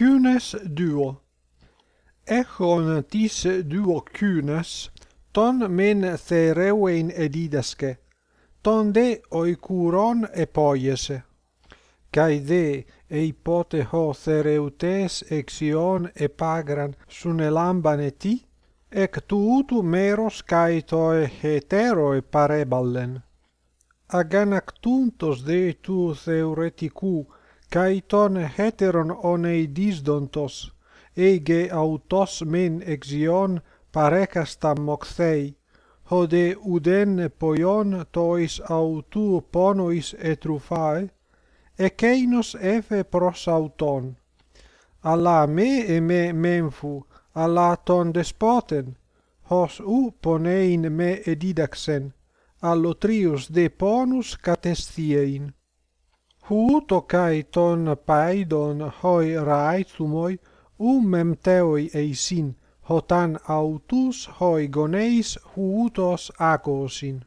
Cunes duo. Echon tis duo cunes, ton men thereuein edidaske, ton de oicuron epoiese. Cae de eipote ho thereutes exion epagran sunelambane ti, ec tuutu meros caetoe heteroe pareballen. Aganactuntos de tu theureticu kaiton heteron oneidis dontos eige autos men exion parekasta moxthei hode uden poion tois autu ponois etrufae ekeinos efe pros auton. Alla me e me menfu alla ton despoten hos u ponein me edidaxen allotrius de ponus catestiein Hu tocai ton paidon hoi rai sumoi um memteoi eisin hotan autus hoi goneis huutos acosin.